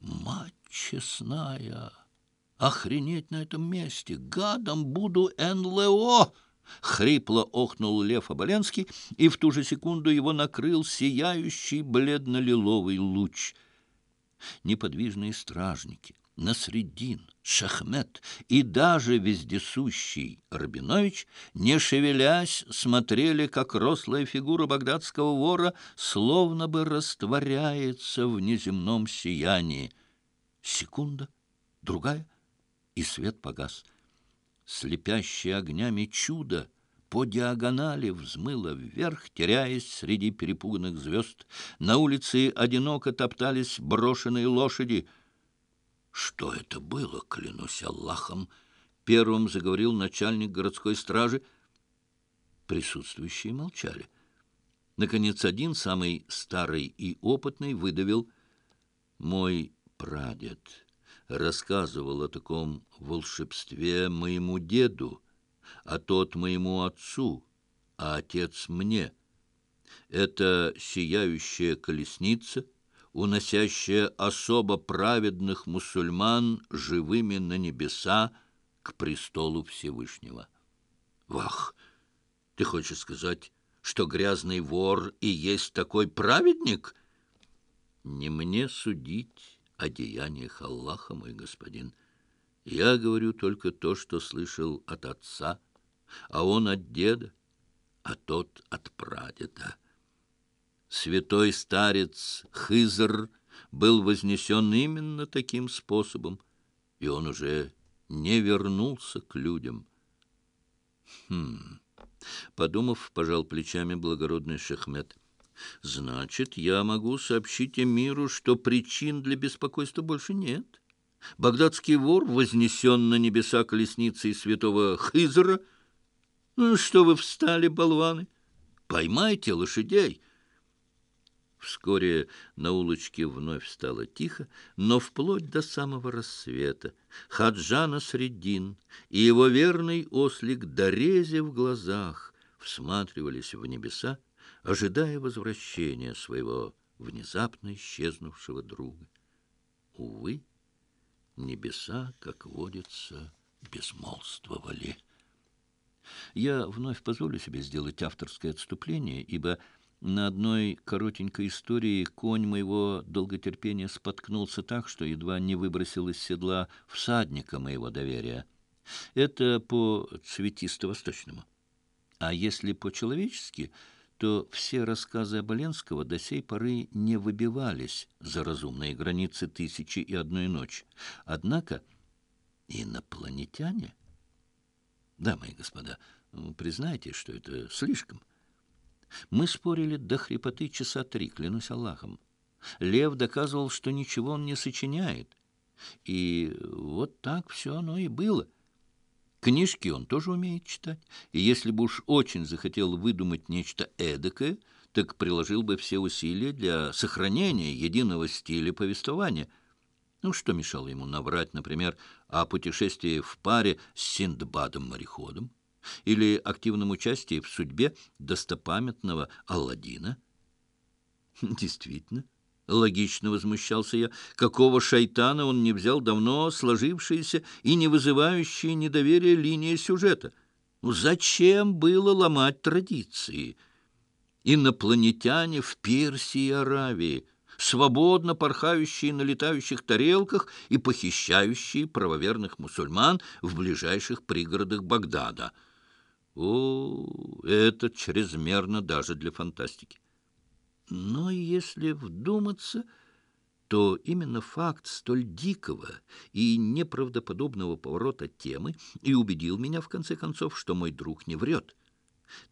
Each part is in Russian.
Мать честная! Охренеть на этом месте! Гадом буду НЛО! Хрипло охнул Лев Оболенский, и в ту же секунду его накрыл сияющий бледно-лиловый луч. Неподвижные стражники, Насреддин, Шахмет и даже вездесущий Рабинович, не шевелясь, смотрели, как рослая фигура багдадского вора словно бы растворяется в неземном сиянии. Секунда, другая, и свет погас. Слепящее огнями чудо по диагонали взмыло вверх, теряясь среди перепуганных звезд. На улице одиноко топтались брошенные лошади. «Что это было, клянусь Аллахом?» — первым заговорил начальник городской стражи. Присутствующие молчали. Наконец, один, самый старый и опытный, выдавил «Мой прадед» рассказывал о таком волшебстве моему деду, а тот моему отцу, а отец мне. Это сияющая колесница, уносящая особо праведных мусульман живыми на небеса к престолу Всевышнего. Вах! Ты хочешь сказать, что грязный вор и есть такой праведник? Не мне судить о деяниях Аллаха, мой господин. Я говорю только то, что слышал от отца, а он от деда, а тот от прадеда. Святой старец Хызр был вознесен именно таким способом, и он уже не вернулся к людям. Хм... Подумав, пожал плечами благородный Шехмет — Значит, я могу сообщить миру, что причин для беспокойства больше нет. Багдадский вор вознесен на небеса колесницей святого Хызра. Ну, что вы встали, болваны? Поймайте лошадей. Вскоре на улочке вновь стало тихо, но вплоть до самого рассвета Хаджана Средин и его верный ослик Дорези в глазах всматривались в небеса, ожидая возвращения своего внезапно исчезнувшего друга. Увы, небеса, как водится, безмолвствовали. Я вновь позволю себе сделать авторское отступление, ибо на одной коротенькой истории конь моего долготерпения споткнулся так, что едва не выбросил из седла всадника моего доверия. Это по цветисто-восточному. А если по-человечески — то все рассказы Оболенского до сей поры не выбивались за разумные границы «Тысячи и одной ночи». Однако инопланетяне... Дамы и господа, признайте, что это слишком. Мы спорили до хрипоты часа три, клянусь Аллахом. Лев доказывал, что ничего он не сочиняет. И вот так все оно и было — Книжки он тоже умеет читать, и если бы уж очень захотел выдумать нечто эдакое, так приложил бы все усилия для сохранения единого стиля повествования. Ну, что мешало ему наврать, например, о путешествии в паре с Синдбадом-мореходом или активном участии в судьбе достопамятного Алладина? Действительно. Логично возмущался я. Какого шайтана он не взял давно сложившиеся и не вызывающие недоверия линии сюжета? Ну, зачем было ломать традиции? Инопланетяне в Персии и Аравии, свободно порхающие на летающих тарелках и похищающие правоверных мусульман в ближайших пригородах Багдада. О, это чрезмерно даже для фантастики. Но если вдуматься, то именно факт столь дикого и неправдоподобного поворота темы и убедил меня, в конце концов, что мой друг не врет.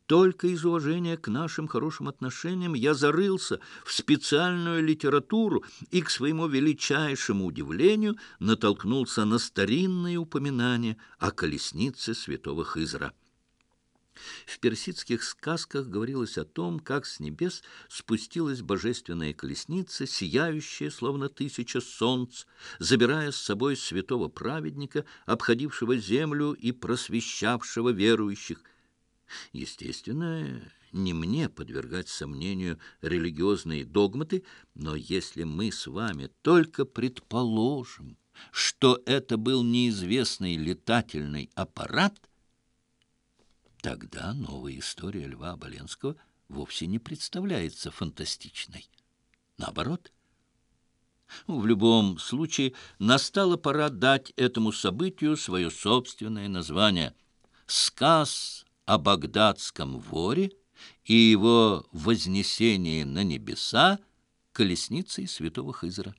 Только из уважения к нашим хорошим отношениям я зарылся в специальную литературу и, к своему величайшему удивлению, натолкнулся на старинные упоминания о колеснице святого Хызра. В персидских сказках говорилось о том, как с небес спустилась божественная колесница, сияющая, словно тысяча солнц, забирая с собой святого праведника, обходившего землю и просвещавшего верующих. Естественно, не мне подвергать сомнению религиозные догматы, но если мы с вами только предположим, что это был неизвестный летательный аппарат, тогда новая история Льва Оболенского вовсе не представляется фантастичной. Наоборот. В любом случае, настала пора дать этому событию свое собственное название. «Сказ о багдадском воре» и его вознесение на небеса колесницей святого Хызра.